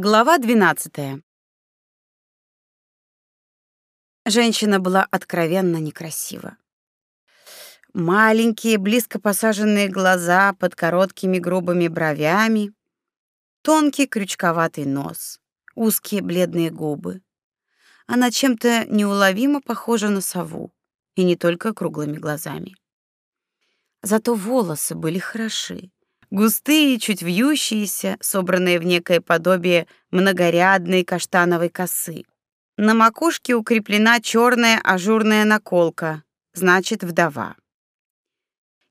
Глава 12. Женщина была откровенно некрасива. Маленькие, близко посаженные глаза под короткими грубыми бровями, тонкий крючковатый нос, узкие бледные губы. Она чем-то неуловимо похожа на сову, и не только круглыми глазами. Зато волосы были хороши Густые, чуть вьющиеся, собранные в некое подобие многорядной каштановой косы. На макушке укреплена черная ажурная наколка, значит, вдова.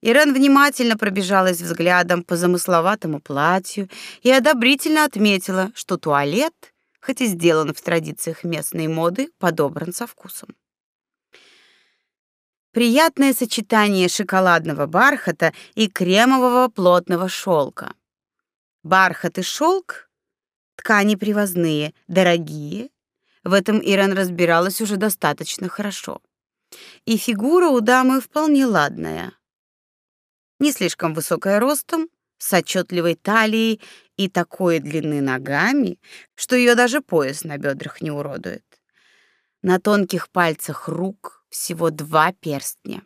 Ирен внимательно пробежалась взглядом по замысловатому платью и одобрительно отметила, что туалет, хоть и сделан в традициях местной моды, подобран со вкусом. Приятное сочетание шоколадного бархата и кремового плотного шелка. Бархат и шелк — ткани привозные, дорогие. В этом Ирен разбиралась уже достаточно хорошо. И фигура у дамы вполне ладная. Не слишком высокая ростом, с отчетливой талией и такой длины ногами, что ее даже пояс на бедрах не уродует. На тонких пальцах рук — всего два перстня.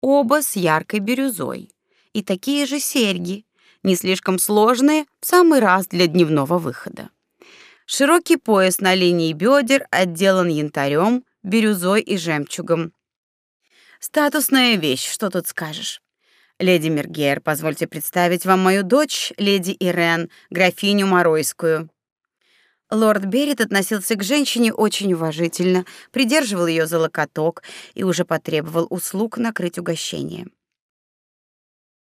Оба с яркой бирюзой. И такие же серьги, не слишком сложные, в самый раз для дневного выхода. Широкий пояс на линии бедер отделан янтарем, бирюзой и жемчугом. Статусная вещь, что тут скажешь. Леди Мергер, позвольте представить вам мою дочь, леди Ирен, графиню Моройскую. Лорд Берет относился к женщине очень уважительно, придерживал ее за локоток и уже потребовал услуг накрыть угощение.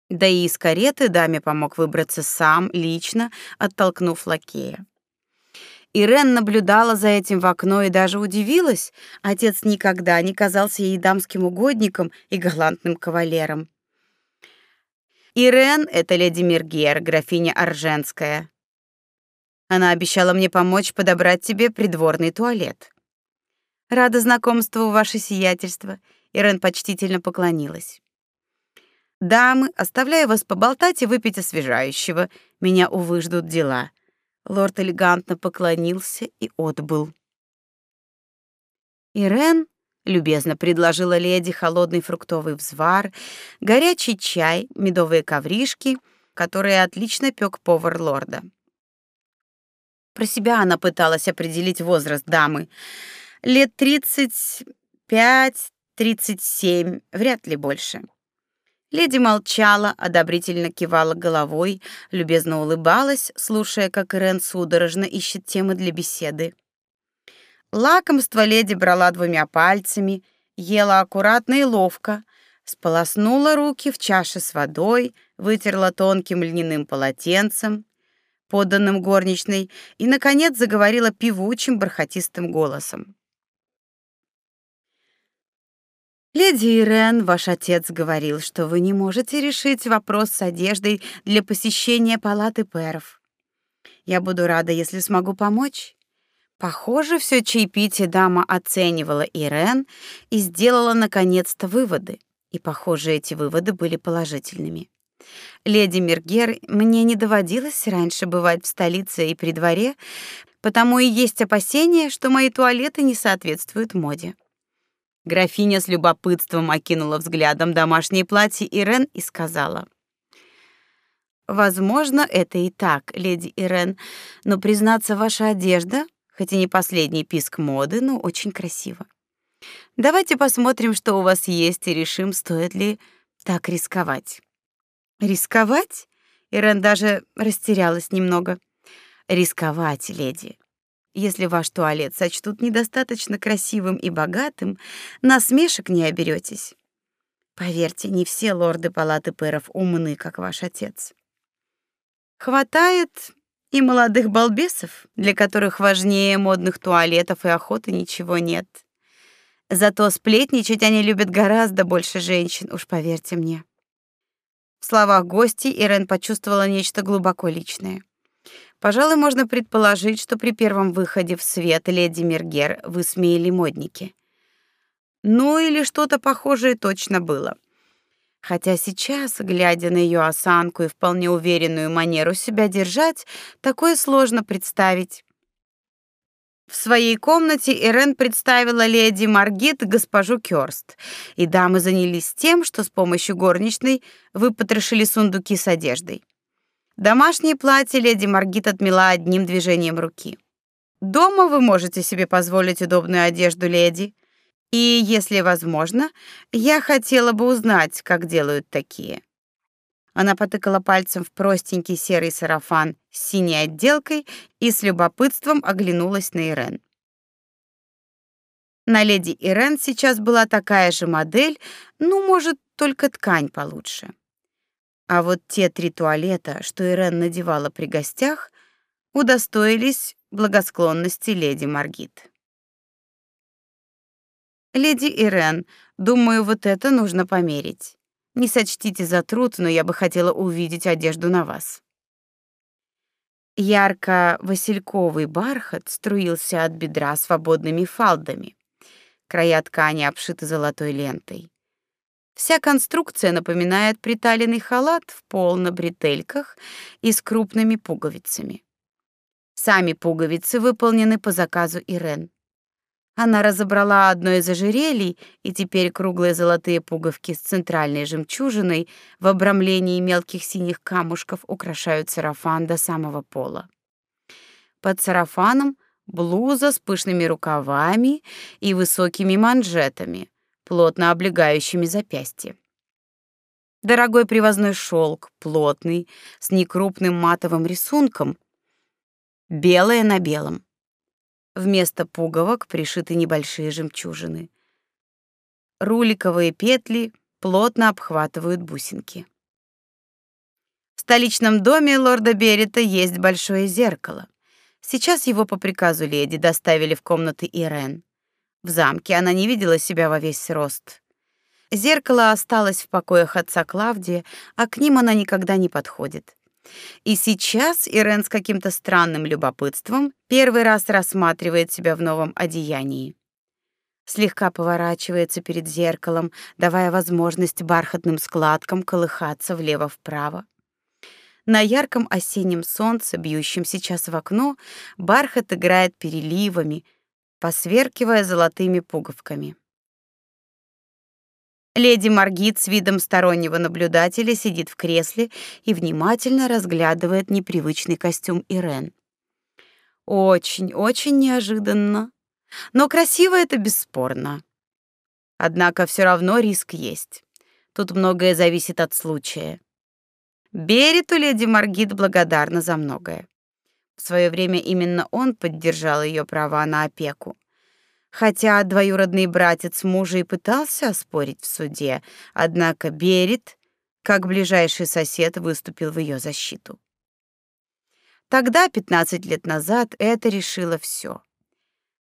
Да и из кареты даме помог выбраться сам, лично, оттолкнув лакея. Ирен наблюдала за этим в окно и даже удивилась. Отец никогда не казался ей дамским угодником и галантным кавалером. Ирен — это леди Мергер, графиня Арженская. Она обещала мне помочь подобрать тебе придворный туалет. Рада знакомству, ваше сиятельство. Ирен почтительно поклонилась. Дамы, оставляю вас поболтать и выпить освежающего. Меня увы ждут дела. Лорд элегантно поклонился и отбыл. Ирен любезно предложила леди холодный фруктовый взвар, горячий чай, медовые ковришки, которые отлично пек повар лорда. Про себя она пыталась определить возраст дамы. Лет тридцать пять, тридцать семь, вряд ли больше. Леди молчала, одобрительно кивала головой, любезно улыбалась, слушая, как Ирен судорожно ищет темы для беседы. Лакомство леди брала двумя пальцами, ела аккуратно и ловко, сполоснула руки в чаше с водой, вытерла тонким льняным полотенцем, подданным горничной, и наконец заговорила певучим бархатистым голосом. Леди Ирен, ваш отец говорил, что вы не можете решить вопрос с одеждой для посещения палаты пэров. Я буду рада, если смогу помочь. Похоже, все чаепитие дама оценивала Ирен и сделала наконец-то выводы. И, похоже, эти выводы были положительными. Леди Мергер, мне не доводилось раньше бывать в столице и при дворе, потому и есть опасения, что мои туалеты не соответствуют моде. Графиня с любопытством окинула взглядом домашнее платье Ирен и сказала: Возможно, это и так, леди Ирен, но признаться, ваша одежда, хоть и не последний писк моды, но очень красиво. Давайте посмотрим, что у вас есть, и решим, стоит ли так рисковать. Рисковать? Ирен даже растерялась немного. Рисковать, леди. Если ваш туалет сочтут недостаточно красивым и богатым, насмешек не оберетесь. Поверьте, не все лорды палаты пэров умны, как ваш отец. Хватает и молодых балбесов, для которых важнее модных туалетов и охоты ничего нет. Зато сплетничать они любят гораздо больше женщин, уж поверьте мне. В словах гостей Ирен почувствовала нечто глубоко личное. Пожалуй, можно предположить, что при первом выходе в свет леди Мергер высмеяли модники. Ну или что-то похожее точно было. Хотя сейчас, глядя на ее осанку и вполне уверенную манеру себя держать, такое сложно представить. В своей комнате Ирен представила леди Маргит госпожу Кёрст, и дамы занялись тем, что с помощью горничной выпотрошили сундуки с одеждой. Домашнее платье леди Маргит отмела одним движением руки. Дома вы можете себе позволить удобную одежду, леди, и, если возможно, я хотела бы узнать, как делают такие. Она потыкала пальцем в простенький серый сарафан с синей отделкой и с любопытством оглянулась на Ирен. На леди Ирен сейчас была такая же модель, ну, может, только ткань получше. А вот те три туалета, что Ирен надевала при гостях, удостоились благосклонности леди Маргит. Леди Ирен, думаю, вот это нужно померить. Не сочтите за труд, но я бы хотела увидеть одежду на вас. Ярко-васильковый бархат струился от бедра свободными фалдами. Края ткани обшиты золотой лентой. Вся конструкция напоминает приталенный халат в пол на бретельках и с крупными пуговицами. Сами пуговицы выполнены по заказу Ирен. Она разобрала одно из ожерелий, и теперь круглые золотые пуговки с центральной жемчужиной в обрамлении мелких синих камушков украшают сарафан до самого пола. Под сарафаном блуза с пышными рукавами и высокими манжетами, плотно облегающими запястья. Дорогой привозной шелк, плотный, с некрупным матовым рисунком, белое на белом. Вместо пуговок пришиты небольшие жемчужины. Руликовые петли плотно обхватывают бусинки. В столичном доме лорда Берета есть большое зеркало. Сейчас его по приказу леди доставили в комнаты Ирен. В замке она не видела себя во весь рост. Зеркало осталось в покоях отца Клавдия, а к ним она никогда не подходит. И сейчас Ирен с каким-то странным любопытством первый раз рассматривает себя в новом одеянии. Слегка поворачивается перед зеркалом, давая возможность бархатным складкам колыхаться влево-вправо. На ярком осеннем солнце, бьющем сейчас в окно, бархат играет переливами, посверкивая золотыми пуговками. Леди Маргит с видом стороннего наблюдателя сидит в кресле и внимательно разглядывает непривычный костюм Ирен. Очень, очень неожиданно. Но красиво это бесспорно. Однако все равно риск есть. Тут многое зависит от случая. Берету леди Маргит благодарна за многое. В свое время именно он поддержал ее права на опеку. Хотя двоюродный братец мужа и пытался оспорить в суде, однако Берет, как ближайший сосед, выступил в ее защиту. Тогда, 15 лет назад, это решило все.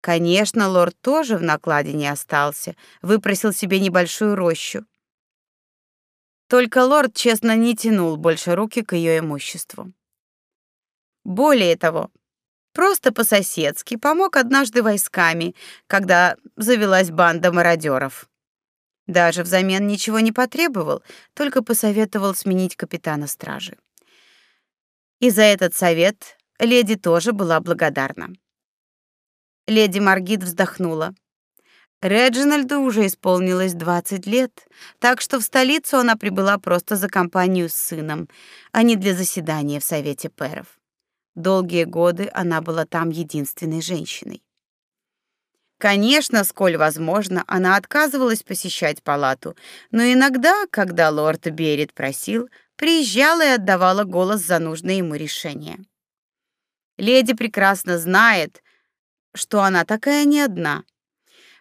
Конечно, лорд тоже в накладе не остался, выпросил себе небольшую рощу. Только лорд честно не тянул больше руки к ее имуществу. Более того, Просто по-соседски помог однажды войсками, когда завелась банда мародеров. Даже взамен ничего не потребовал, только посоветовал сменить капитана стражи. И за этот совет леди тоже была благодарна. Леди Маргит вздохнула. Реджинальду уже исполнилось 20 лет, так что в столицу она прибыла просто за компанию с сыном, а не для заседания в совете пэров. Долгие годы она была там единственной женщиной. Конечно, сколь возможно, она отказывалась посещать палату, но иногда, когда лорд Берет просил, приезжала и отдавала голос за нужное ему решение. Леди прекрасно знает, что она такая не одна.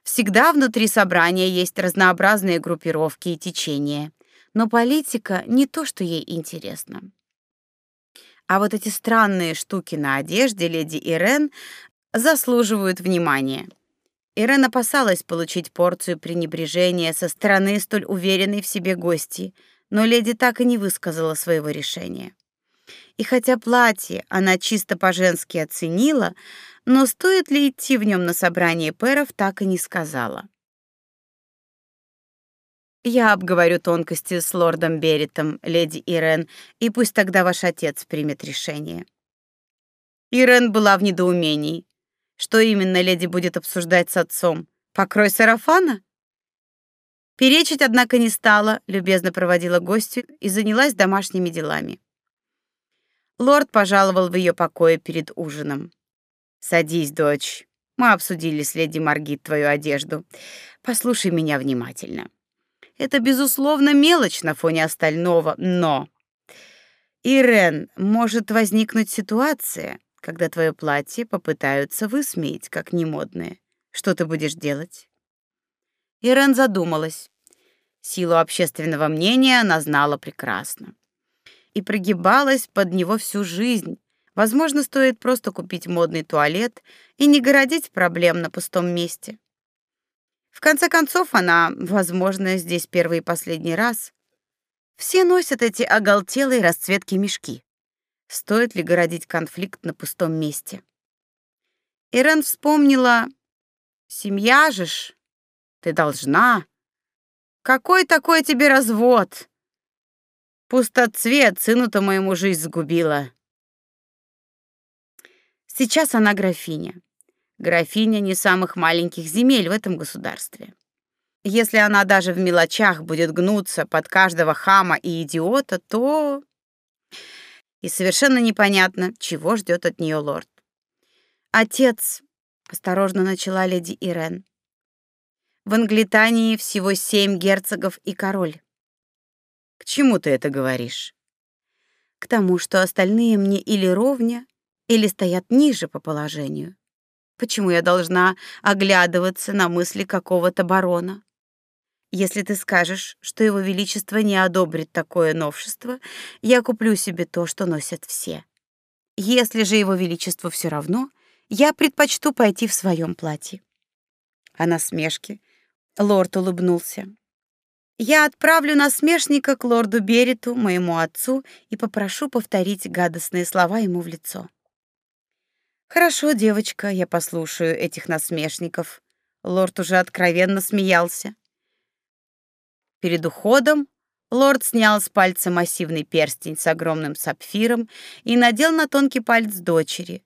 Всегда внутри собрания есть разнообразные группировки и течения, но политика не то, что ей интересно. А вот эти странные штуки на одежде леди Ирен заслуживают внимания. Ирен опасалась получить порцию пренебрежения со стороны столь уверенной в себе гости, но леди так и не высказала своего решения. И хотя платье она чисто по-женски оценила, но стоит ли идти в нем на собрание пэров, так и не сказала. Я обговорю тонкости с лордом Беритом, леди Ирен, и пусть тогда ваш отец примет решение. Ирен была в недоумении. Что именно леди будет обсуждать с отцом? Покрой сарафана? Перечить, однако, не стала, любезно проводила гостью и занялась домашними делами. Лорд пожаловал в ее покое перед ужином. Садись, дочь. Мы обсудили с леди Маргит твою одежду. Послушай меня внимательно. Это безусловно мелочь на фоне остального, но Ирен, может возникнуть ситуация, когда твое платье попытаются высмеять как немодное. Что ты будешь делать? Ирен задумалась. Силу общественного мнения она знала прекрасно и прогибалась под него всю жизнь. Возможно, стоит просто купить модный туалет и не городить проблем на пустом месте. В конце концов, она, возможно, здесь первый и последний раз. Все носят эти оголтелые расцветки мешки. Стоит ли городить конфликт на пустом месте? Ирен вспомнила: семья же ж, ты должна. Какой такой тебе развод? Пустоцвет сыну-то моему жизнь сгубила. Сейчас она графиня. Графиня не самых маленьких земель в этом государстве. Если она даже в мелочах будет гнуться под каждого хама и идиота, то и совершенно непонятно, чего ждет от нее лорд. Отец, осторожно начала леди Ирен. В Англитании всего семь герцогов и король. К чему ты это говоришь? К тому, что остальные мне или ровня, или стоят ниже по положению. Почему я должна оглядываться на мысли какого-то барона? Если ты скажешь, что его величество не одобрит такое новшество, я куплю себе то, что носят все. Если же его величеству все равно, я предпочту пойти в своем платье. А насмешки лорд улыбнулся. Я отправлю насмешника к лорду Бериту, моему отцу, и попрошу повторить гадостные слова ему в лицо. Хорошо, девочка, я послушаю этих насмешников. Лорд уже откровенно смеялся. Перед уходом лорд снял с пальца массивный перстень с огромным сапфиром и надел на тонкий палец дочери.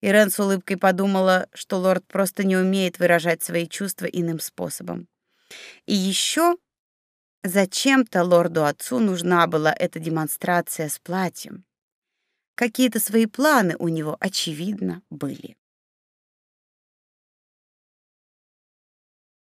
Ирен с улыбкой подумала, что лорд просто не умеет выражать свои чувства иным способом. И еще Зачем-то лорду-отцу нужна была эта демонстрация с платьем. Какие-то свои планы у него, очевидно, были.